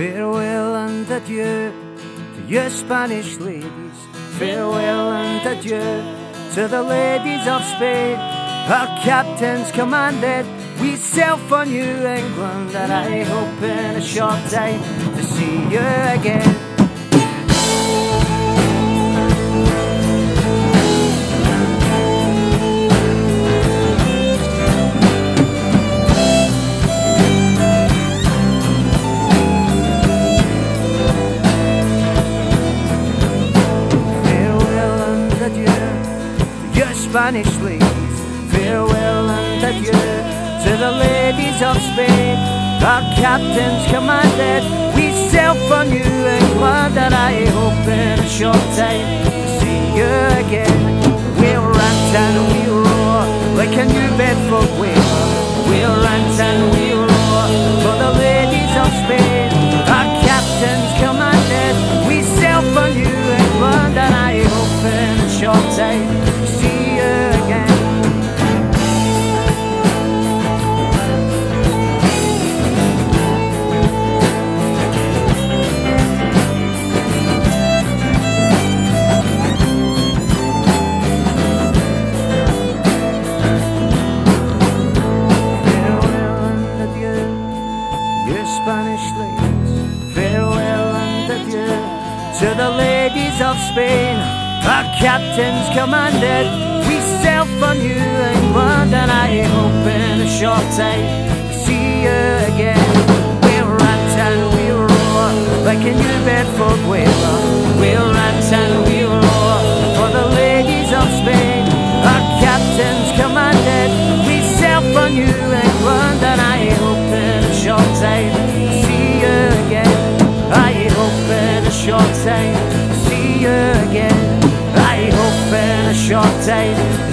Farewell and adieu to your Spanish ladies. Farewell and adieu to the ladies of Spain. Our captains commanded, we sail for New England, and I hope in a short time to see you again. Spanish ladies. Farewell and adieu to the ladies of Spain. Our captains commanded, we sail for New England, and I hope in a short time to see you again. We'll rant and we'll roar like a New Bedford whale. Farewell and adieu to the ladies of Spain. Our captains commanded, we sail for New England, and I hope in a short time to see you again. We'll rant and we'll roar like a New Bedford whaler. We'll rant and we'll roar for the ladies of Spain. Our captains commanded, we sail for New England, your day